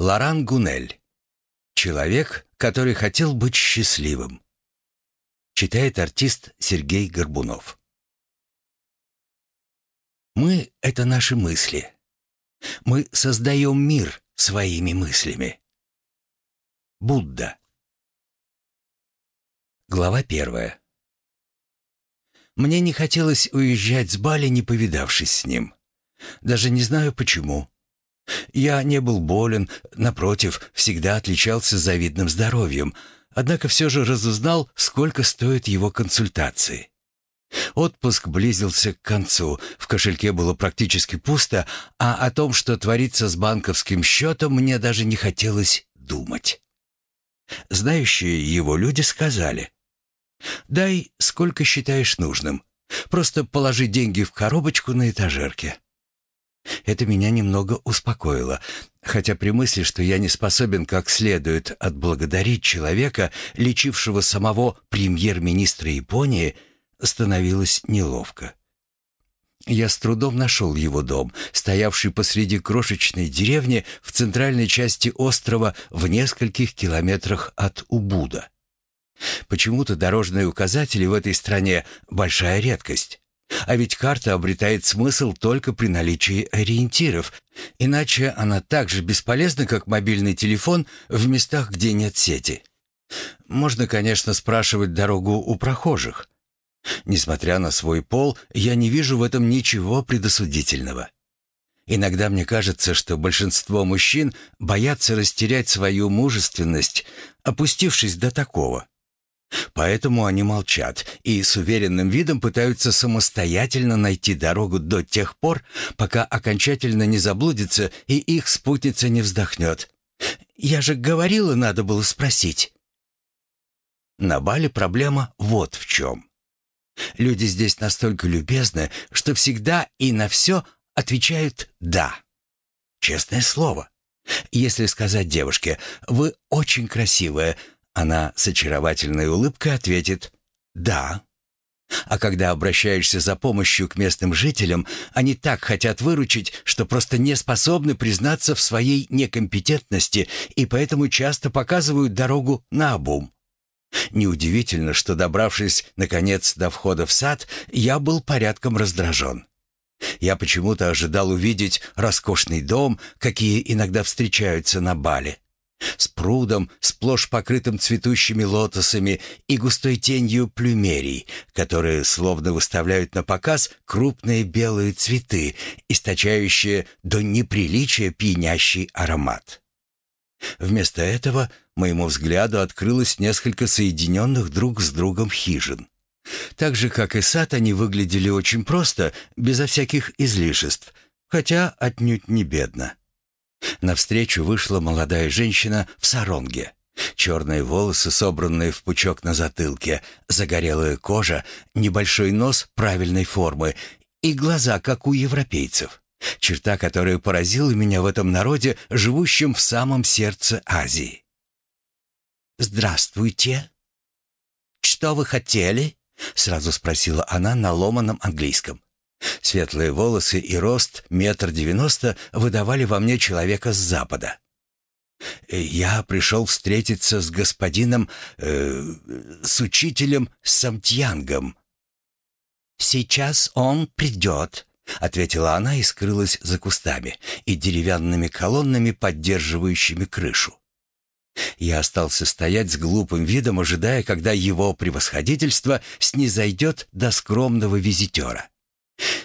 Лоран Гунель. Человек, который хотел быть счастливым. Читает артист Сергей Горбунов. Мы — это наши мысли. Мы создаем мир своими мыслями. Будда. Глава первая. Мне не хотелось уезжать с Бали, не повидавшись с ним. Даже не знаю почему. Я не был болен, напротив, всегда отличался завидным здоровьем, однако все же разузнал, сколько стоят его консультации. Отпуск близился к концу, в кошельке было практически пусто, а о том, что творится с банковским счетом, мне даже не хотелось думать. Знающие его люди сказали, «Дай, сколько считаешь нужным. Просто положи деньги в коробочку на этажерке». Это меня немного успокоило, хотя при мысли, что я не способен как следует отблагодарить человека, лечившего самого премьер-министра Японии, становилось неловко. Я с трудом нашел его дом, стоявший посреди крошечной деревни в центральной части острова в нескольких километрах от Убуда. Почему-то дорожные указатели в этой стране — большая редкость. А ведь карта обретает смысл только при наличии ориентиров, иначе она так же бесполезна, как мобильный телефон в местах, где нет сети. Можно, конечно, спрашивать дорогу у прохожих. Несмотря на свой пол, я не вижу в этом ничего предосудительного. Иногда мне кажется, что большинство мужчин боятся растерять свою мужественность, опустившись до такого. Поэтому они молчат и с уверенным видом пытаются самостоятельно найти дорогу до тех пор, пока окончательно не заблудится и их спутница не вздохнет. «Я же говорила, надо было спросить». На Бали проблема вот в чем. Люди здесь настолько любезны, что всегда и на все отвечают «да». Честное слово. Если сказать девушке «Вы очень красивая», она с очаровательной улыбкой ответит «Да». А когда обращаешься за помощью к местным жителям, они так хотят выручить, что просто не способны признаться в своей некомпетентности и поэтому часто показывают дорогу на обум. Неудивительно, что, добравшись, наконец, до входа в сад, я был порядком раздражен. Я почему-то ожидал увидеть роскошный дом, какие иногда встречаются на Бале с прудом, сплошь покрытым цветущими лотосами и густой тенью плюмерий, которые словно выставляют на показ крупные белые цветы, источающие до неприличия пьянящий аромат. Вместо этого моему взгляду открылось несколько соединенных друг с другом хижин. Так же, как и сад, они выглядели очень просто, безо всяких излишеств, хотя отнюдь не бедно. Навстречу вышла молодая женщина в саронге. Черные волосы, собранные в пучок на затылке, загорелая кожа, небольшой нос правильной формы и глаза, как у европейцев. Черта, которая поразила меня в этом народе, живущем в самом сердце Азии. «Здравствуйте!» «Что вы хотели?» — сразу спросила она на ломаном английском. Светлые волосы и рост метр девяносто выдавали во мне человека с запада. Я пришел встретиться с господином, э, с учителем Самтьянгом. «Сейчас он придет», — ответила она и скрылась за кустами и деревянными колоннами, поддерживающими крышу. Я остался стоять с глупым видом, ожидая, когда его превосходительство снизойдет до скромного визитера.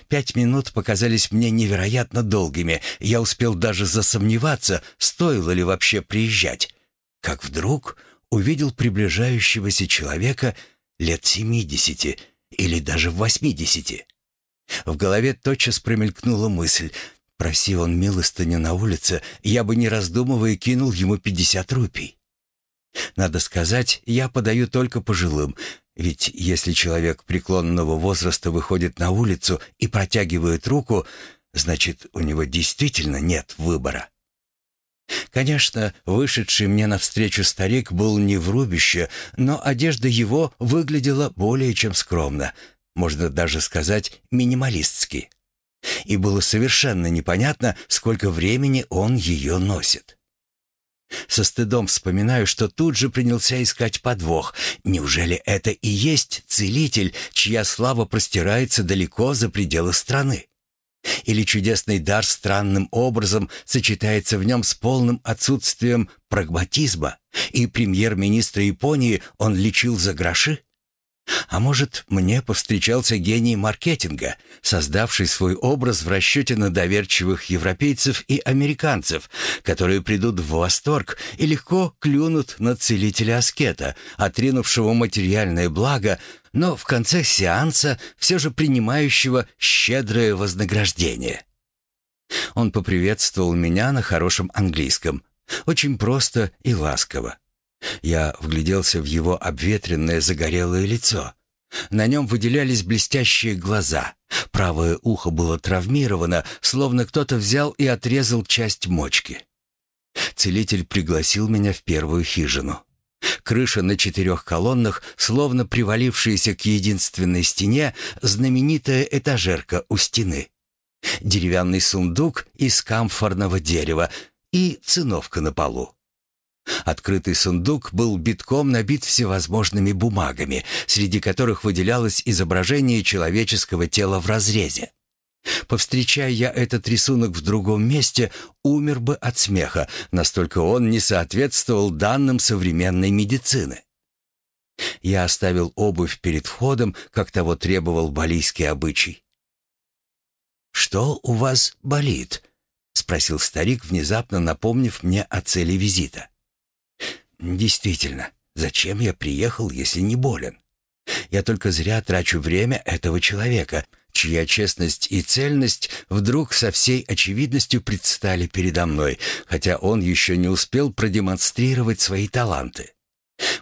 Пять минут показались мне невероятно долгими. Я успел даже засомневаться, стоило ли вообще приезжать. Как вдруг увидел приближающегося человека лет семидесяти или даже восьмидесяти. В голове тотчас промелькнула мысль. Проси он милостыню на улице, я бы не раздумывая кинул ему пятьдесят рупий. Надо сказать, я подаю только пожилым, ведь если человек преклонного возраста выходит на улицу и протягивает руку, значит, у него действительно нет выбора. Конечно, вышедший мне навстречу старик был не в рубище, но одежда его выглядела более чем скромно, можно даже сказать минималистски. И было совершенно непонятно, сколько времени он ее носит. Со стыдом вспоминаю, что тут же принялся искать подвох. Неужели это и есть целитель, чья слава простирается далеко за пределы страны? Или чудесный дар странным образом сочетается в нем с полным отсутствием прагматизма, и премьер-министра Японии он лечил за гроши? А может, мне повстречался гений маркетинга, создавший свой образ в расчете на доверчивых европейцев и американцев, которые придут в восторг и легко клюнут на целителя-аскета, отринувшего материальное благо, но в конце сеанса все же принимающего щедрое вознаграждение. Он поприветствовал меня на хорошем английском, очень просто и ласково. Я вгляделся в его обветренное загорелое лицо. На нем выделялись блестящие глаза. Правое ухо было травмировано, словно кто-то взял и отрезал часть мочки. Целитель пригласил меня в первую хижину. Крыша на четырех колоннах, словно привалившаяся к единственной стене, знаменитая этажерка у стены. Деревянный сундук из камфорного дерева и циновка на полу. Открытый сундук был битком набит всевозможными бумагами, среди которых выделялось изображение человеческого тела в разрезе. Повстречая я этот рисунок в другом месте, умер бы от смеха, настолько он не соответствовал данным современной медицины. Я оставил обувь перед входом, как того требовал балийский обычай. «Что у вас болит?» — спросил старик, внезапно напомнив мне о цели визита. Действительно, зачем я приехал, если не болен? Я только зря трачу время этого человека, чья честность и цельность вдруг со всей очевидностью предстали передо мной, хотя он еще не успел продемонстрировать свои таланты.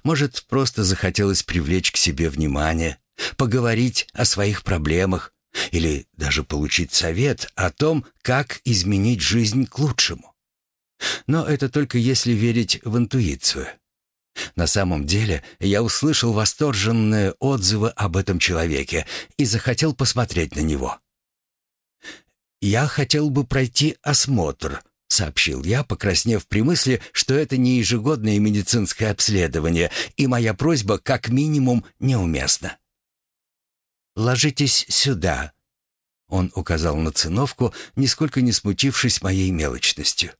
Может, просто захотелось привлечь к себе внимание, поговорить о своих проблемах или даже получить совет о том, как изменить жизнь к лучшему. Но это только если верить в интуицию. На самом деле, я услышал восторженные отзывы об этом человеке и захотел посмотреть на него. «Я хотел бы пройти осмотр», — сообщил я, покраснев при мысли, что это не ежегодное медицинское обследование, и моя просьба как минимум неуместна. «Ложитесь сюда», — он указал на циновку, нисколько не смутившись моей мелочностью.